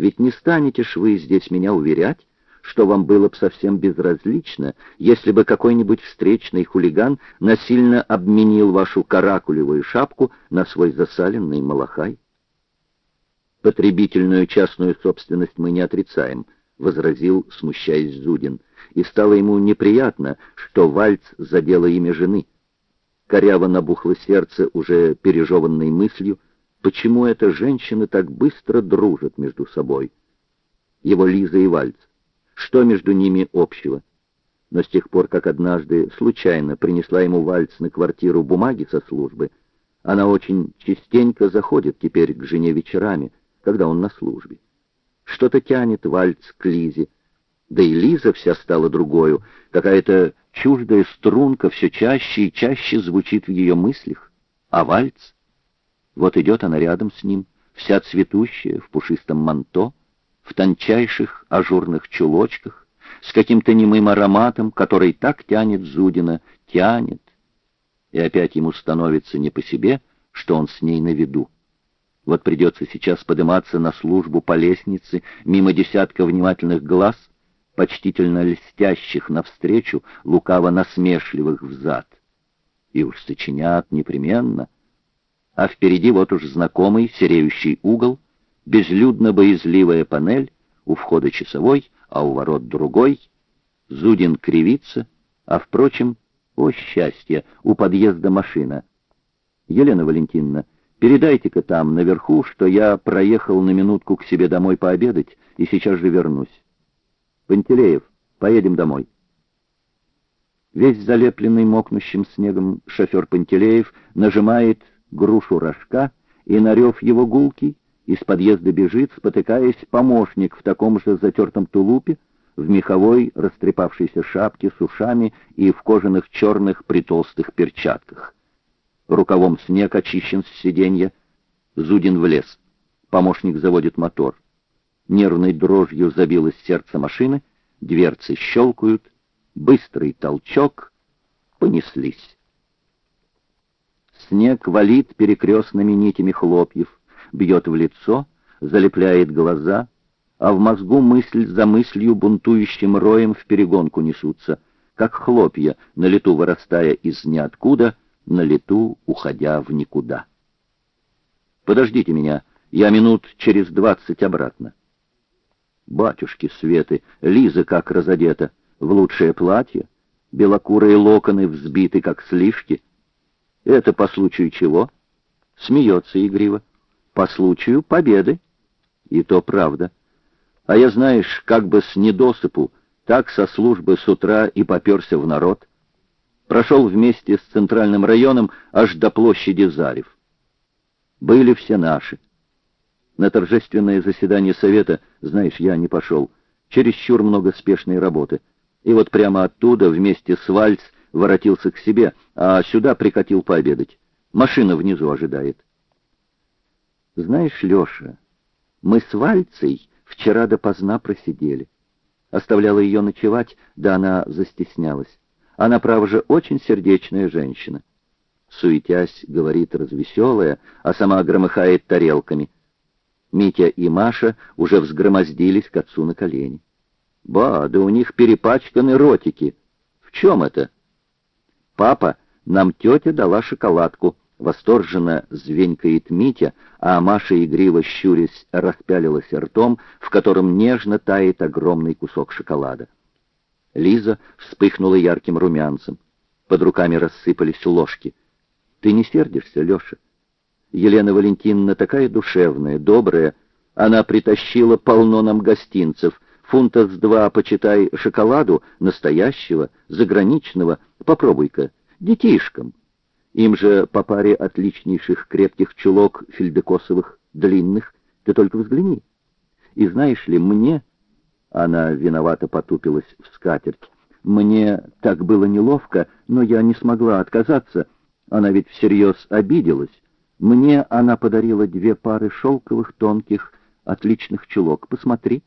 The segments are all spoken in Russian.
Ведь не станете ж вы здесь меня уверять, что вам было бы совсем безразлично, если бы какой-нибудь встречный хулиган насильно обменил вашу каракулевую шапку на свой засаленный малахай. Потребительную частную собственность мы не отрицаем, возразил, смущаясь Зудин, и стало ему неприятно, что вальц задело имя жены. Коряво набухло сердце, уже пережеванной мыслью, почему эта женщина так быстро дружит между собой. Его Лиза и Вальц. Что между ними общего? Но с тех пор, как однажды случайно принесла ему Вальц на квартиру бумаги со службы, она очень частенько заходит теперь к жене вечерами, когда он на службе. Что-то тянет Вальц к Лизе, да и Лиза вся стала другою, какая-то чуждая струнка все чаще и чаще звучит в ее мыслях. А Вальц? Вот идет она рядом с ним, вся цветущая, в пушистом манто, в тончайших ажурных чулочках, с каким-то немым ароматом, который так тянет Зудина, тянет. И опять ему становится не по себе, что он с ней на виду. Вот придется сейчас подниматься на службу по лестнице мимо десятка внимательных глаз, почтительно льстящих навстречу, лукаво насмешливых взад. И уж сочинят непременно. А впереди вот уж знакомый сереющий угол — безлюдно-боязливая панель, у входа часовой, а у ворот другой. Зудин кривится, а, впрочем, о счастье, у подъезда машина. Елена Валентиновна, передайте-ка там, наверху, что я проехал на минутку к себе домой пообедать и сейчас же вернусь. Пантелеев, поедем домой. Весь залепленный мокнущим снегом шофер Пантелеев нажимает грушу рожка, и на рев его гулкий из подъезда бежит, спотыкаясь, помощник в таком же затертом тулупе, в меховой растрепавшейся шапке с ушами и в кожаных черных притолстых перчатках. Рукавом снег очищен с сиденья. Зудин в лес. Помощник заводит мотор. Нервной дрожью забилось сердце машины, дверцы щелкают, быстрый толчок, понеслись. Снег валит перекрестными нитями хлопьев, бьет в лицо, залепляет глаза, а в мозгу мысль за мыслью бунтующим роем в перегонку несутся, как хлопья, на лету вырастая из ниоткуда, на лету уходя в никуда. «Подождите меня, я минут через двадцать обратно». Батюшки Светы, Лиза как разодета, в лучшее платье, белокурые локоны взбиты, как сливки. Это по случаю чего? Смеется игриво по случаю победы. И то правда. А я, знаешь, как бы с недосыпу, так со службы с утра и поперся в народ. Прошел вместе с центральным районом аж до площади Зарев. Были все наши. На торжественное заседание совета, знаешь, я не пошел. Чересчур много спешной работы. И вот прямо оттуда вместе с Вальц воротился к себе, а сюда прикатил пообедать. Машина внизу ожидает. Знаешь, Леша, мы с Вальцей вчера допоздна просидели. Оставляла ее ночевать, да она застеснялась. Она, право же, очень сердечная женщина. Суетясь, говорит развеселая, а сама громыхает тарелками. Митя и Маша уже взгромоздились к отцу на колени. Ба, да у них перепачканы ротики. В чем это? Папа, нам тетя дала шоколадку, Восторженно звенькает Митя, а Маша игриво щурясь распялилась ртом, в котором нежно тает огромный кусок шоколада. Лиза вспыхнула ярким румянцем. Под руками рассыпались ложки. «Ты не сердишься, Леша?» Елена Валентиновна такая душевная, добрая. Она притащила полно нам гостинцев. Фунта с два, почитай, шоколаду, настоящего, заграничного. Попробуй-ка, детишкам. Им же по паре отличнейших крепких чулок фельдекосовых, длинных, ты только взгляни. И знаешь ли, мне... Она виновато потупилась в скатерть. Мне так было неловко, но я не смогла отказаться. Она ведь всерьез обиделась. Мне она подарила две пары шелковых, тонких, отличных чулок. Посмотри.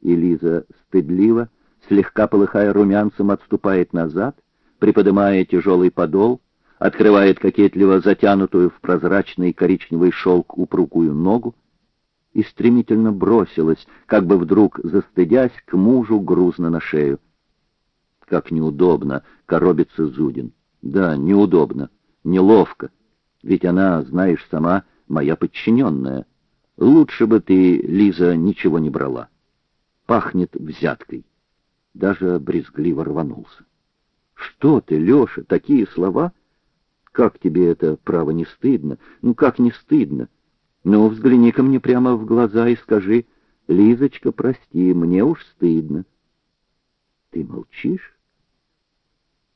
И Лиза стыдливо, слегка полыхая румянцем, отступает назад, приподнимая тяжелый подол, открывает кокетливо затянутую в прозрачный коричневый шелк упругую ногу. и стремительно бросилась, как бы вдруг застыдясь, к мужу грузно на шею. Как неудобно коробится Зудин. Да, неудобно, неловко. Ведь она, знаешь сама, моя подчиненная. Лучше бы ты, Лиза, ничего не брала. Пахнет взяткой. Даже брезгливо рванулся. Что ты, Леша, такие слова? Как тебе это, право, не стыдно? Ну, как не стыдно? Ну, взгляни ко мне прямо в глаза и скажи, Лизочка, прости, мне уж стыдно. Ты молчишь?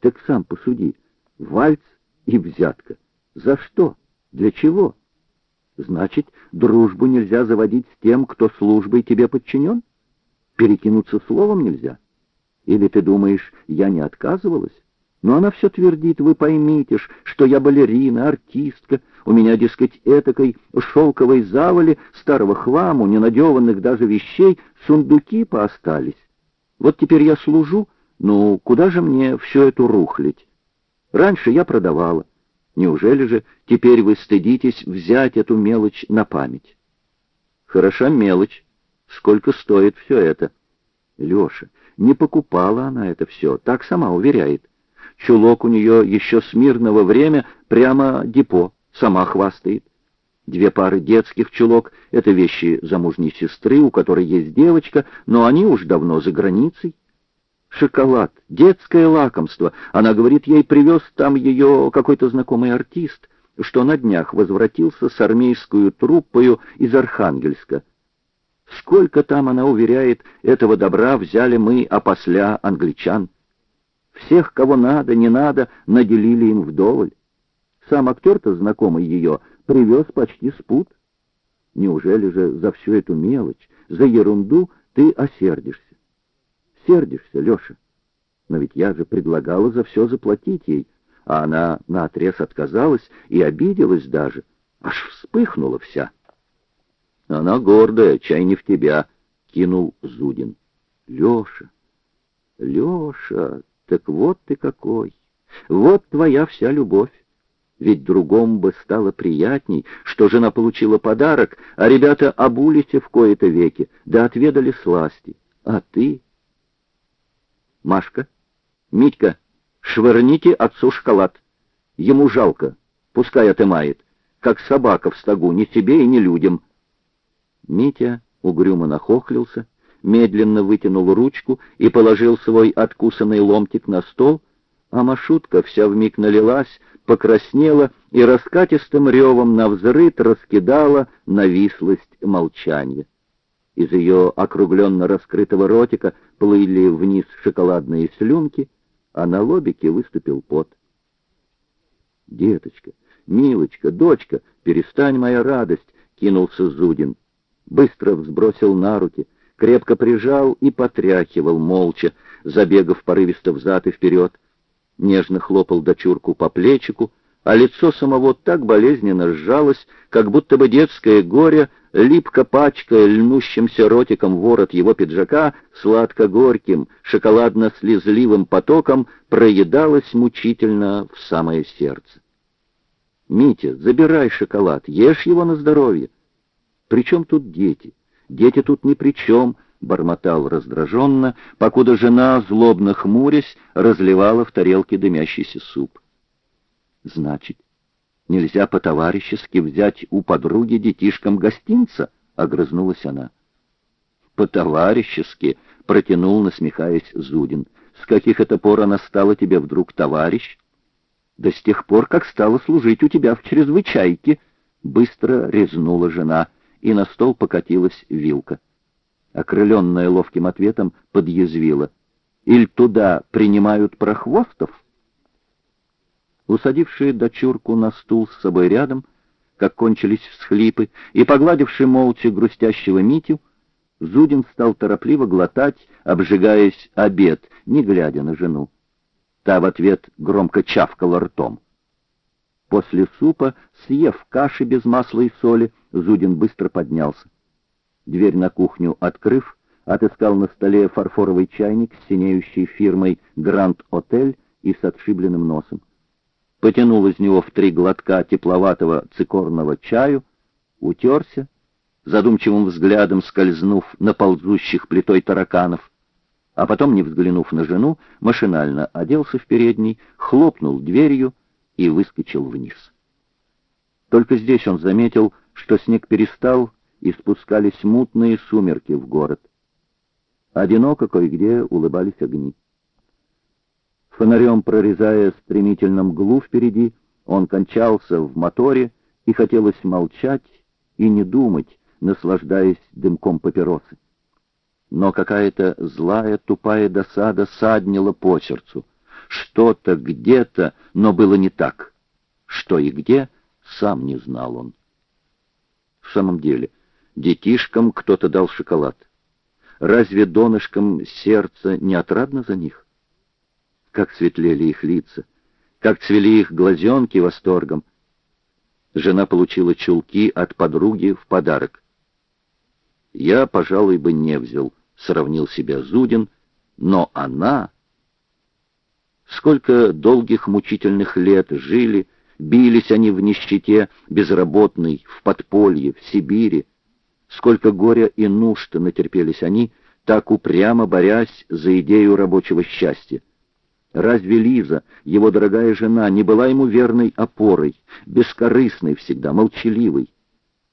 Так сам посуди. Вальц и взятка. За что? Для чего? Значит, дружбу нельзя заводить с тем, кто службой тебе подчинен? Перекинуться словом нельзя? Или ты думаешь, я не отказывалась? Но она все твердит, вы поймите ж, что я балерина, артистка, у меня, дескать, этакой шелковой завали, старого хламу, ненадеванных даже вещей, сундуки поостались. Вот теперь я служу, ну, куда же мне все это рухлить? Раньше я продавала. Неужели же теперь вы стыдитесь взять эту мелочь на память? Хороша мелочь. Сколько стоит все это? Леша, не покупала она это все, так сама уверяет. Чулок у нее еще с мирного время прямо депо, сама хвастает. Две пары детских чулок — это вещи замужней сестры, у которой есть девочка, но они уж давно за границей. Шоколад, детское лакомство. Она говорит, ей привез там ее какой-то знакомый артист, что на днях возвратился с армейскую труппою из Архангельска. Сколько там, она уверяет, этого добра взяли мы опосля англичан. Всех, кого надо, не надо, наделили им вдоволь. Сам актер-то, знакомый ее, привез почти спут. Неужели же за всю эту мелочь, за ерунду ты осердишься? Сердишься, Леша? Но ведь я же предлагала за все заплатить ей, а она наотрез отказалась и обиделась даже, аж вспыхнула вся. Она гордая, чай не в тебя, кинул Зудин. Леша, Леша, так вот ты какой! Вот твоя вся любовь! Ведь другому бы стало приятней, что жена получила подарок, а ребята обулись в кои-то веки, да отведали сласти. А ты... Машка, Митька, швырните отцу шоколад. Ему жалко, пускай отымает, как собака в стогу, ни себе и ни людям. Митя угрюмо нахохлился, медленно вытянул ручку и положил свой откусанный ломтик на стол, а Машутка вся вмиг налилась, покраснела и раскатистым ревом на взрыт раскидала навислость молчания. Из ее округленно раскрытого ротика плыли вниз шоколадные слюнки, а на лобике выступил пот. «Деточка, милочка, дочка, перестань моя радость!» — кинулся Зудин. Быстро взбросил на руки — крепко прижал и потряхивал молча, забегав порывисто взад и вперед. Нежно хлопал дочурку по плечику, а лицо самого так болезненно сжалось, как будто бы детское горе, липко пачкая льнущимся ротиком ворот его пиджака, сладко-горьким, шоколадно-слезливым потоком проедалось мучительно в самое сердце. «Митя, забирай шоколад, ешь его на здоровье. Причем тут дети?» Дети тут ни при чем, — бормотал раздраженно, покуда жена, злобно хмурясь, разливала в тарелке дымящийся суп. «Значит, нельзя по-товарищески взять у подруги детишкам гостинца?» — огрызнулась она. «По-товарищески», — протянул, насмехаясь Зудин. «С каких это пор она стала тебе вдруг товарищ?» «Да с тех пор, как стала служить у тебя в чрезвычайке», — быстро резнула жена — и на стол покатилась вилка. Окрыленная ловким ответом подъязвила. «Иль туда принимают прохвостов?» Усадившие дочурку на стул с собой рядом, как кончились всхлипы, и погладивший молча грустящего Митю, Зудин стал торопливо глотать, обжигаясь обед, не глядя на жену. Та в ответ громко чавкала ртом. После супа, съев каши без масла и соли, Зудин быстро поднялся. Дверь на кухню открыв, отыскал на столе фарфоровый чайник с синеющей фирмой «Гранд Отель» и с отшибленным носом. Потянул из него в три глотка тепловатого цикорного чаю, утерся задумчивым взглядом скользнув на ползущих плитой тараканов, а потом, не взглянув на жену, машинально оделся в передний, хлопнул дверью и выскочил вниз. Только здесь он заметил, что снег перестал, и спускались мутные сумерки в город. Одиноко кое-где улыбались огни. Фонарем прорезая стремительно мглу впереди, он кончался в моторе, и хотелось молчать и не думать, наслаждаясь дымком папиросы. Но какая-то злая, тупая досада саднила по сердцу. Что-то где-то, но было не так. Что и где, сам не знал он. В самом деле, детишкам кто-то дал шоколад. Разве донышкам сердце не отрадно за них? Как светлели их лица, как цвели их глазенки восторгом. Жена получила чулки от подруги в подарок. Я, пожалуй, бы не взял, сравнил себя Зудин, но она... Сколько долгих мучительных лет жили, бились они в нищете, безработной, в подполье, в Сибири. Сколько горя и нужд натерпелись они, так упрямо борясь за идею рабочего счастья. Разве Лиза, его дорогая жена, не была ему верной опорой, бескорыстной всегда, молчаливой?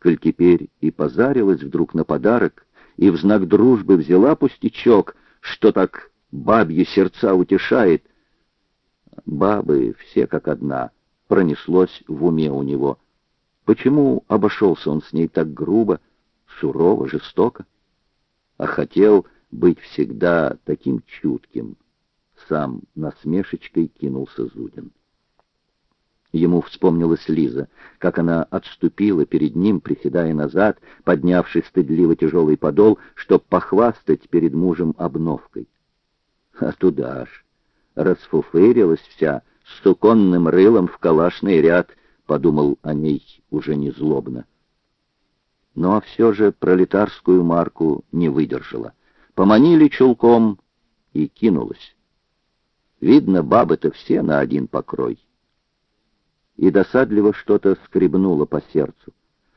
Коль теперь и позарилась вдруг на подарок, и в знак дружбы взяла пустячок, что так бабье сердца утешает. Бабы все как одна, пронеслось в уме у него. Почему обошелся он с ней так грубо, сурово, жестоко? А хотел быть всегда таким чутким сам насмешечкой кинулся Зудин. Ему вспомнилась Лиза, как она отступила перед ним, приседая назад, поднявший стыдливо тяжелый подол, чтоб похвастать перед мужем обновкой. А туда ж, расфуфырилась вся, с суконным рылом в калашный ряд, подумал о ней уже не злобно. Но все же пролетарскую марку не выдержала. Поманили чулком и кинулась. Видно, бабы-то все на один покрой. И досадливо что-то скребнуло по сердцу.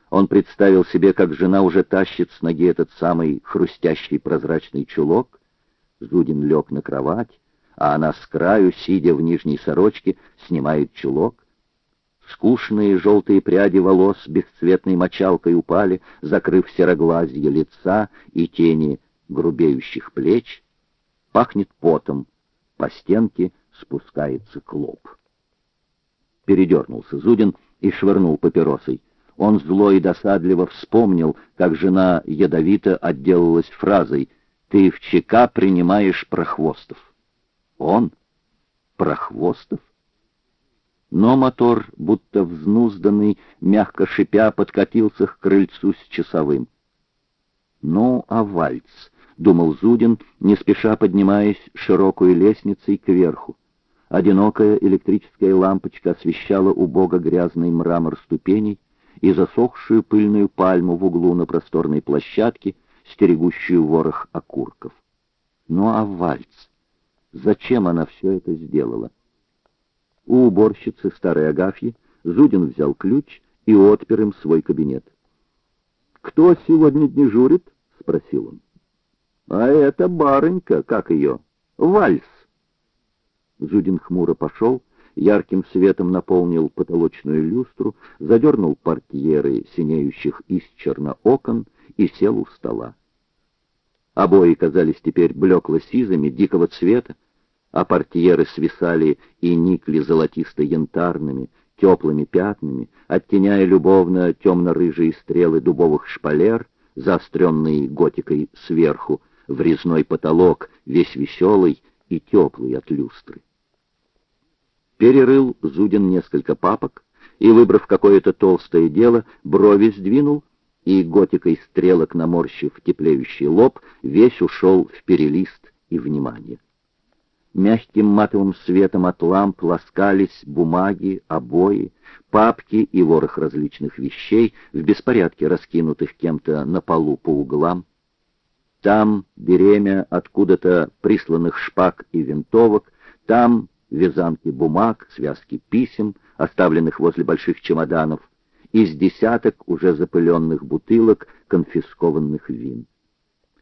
Он представил себе, как жена уже тащит с ноги этот самый хрустящий прозрачный чулок. Зудин лег на кровать, а она с краю, сидя в нижней сорочке, снимает чулок. Скучные желтые пряди волос бесцветной мочалкой упали, закрыв сероглазье лица и тени грубеющих плеч. Пахнет потом, по стенке спускается клоп. Передернулся Зудин и швырнул папиросой. Он зло и досадливо вспомнил, как жена ядовито отделалась фразой «Ты в ЧК принимаешь прохвостов». Он? Прохвостов? Но мотор, будто взнузданный, мягко шипя, подкатился к крыльцу с часовым. Ну, а вальц? думал Зудин, не спеша поднимаясь широкой лестницей кверху. Одинокая электрическая лампочка освещала убого грязный мрамор ступеней и засохшую пыльную пальму в углу на просторной площадке, стерегущую ворох окурков. Ну а вальц? Зачем она все это сделала? У уборщицы старой Агафьи Зудин взял ключ и отпер им свой кабинет. «Кто сегодня дежурит?» — спросил он. А это барынька, как ее? Вальс. Зудин хмуро пошел, ярким светом наполнил потолочную люстру, задернул портьеры синеющих из окон и сел у стола. Обои казались теперь блекло-сизыми, дикого цвета, а портьеры свисали и никли золотисто-янтарными, теплыми пятнами, оттеняя любовно темно-рыжие стрелы дубовых шпалер, заостренные готикой сверху, в резной потолок, весь веселый и теплый от люстры. Перерыл Зудин несколько папок и, выбрав какое-то толстое дело, брови сдвинул, и готикой стрелок наморщив теплеющий лоб, весь ушел в перелист и внимание. Мягким матовым светом от ламп ласкались бумаги, обои, папки и ворох различных вещей, в беспорядке раскинутых кем-то на полу по углам. Там беремя откуда-то присланных шпаг и винтовок, там вязанки бумаг, связки писем, оставленных возле больших чемоданов, из десяток уже запыленных бутылок конфискованных вин.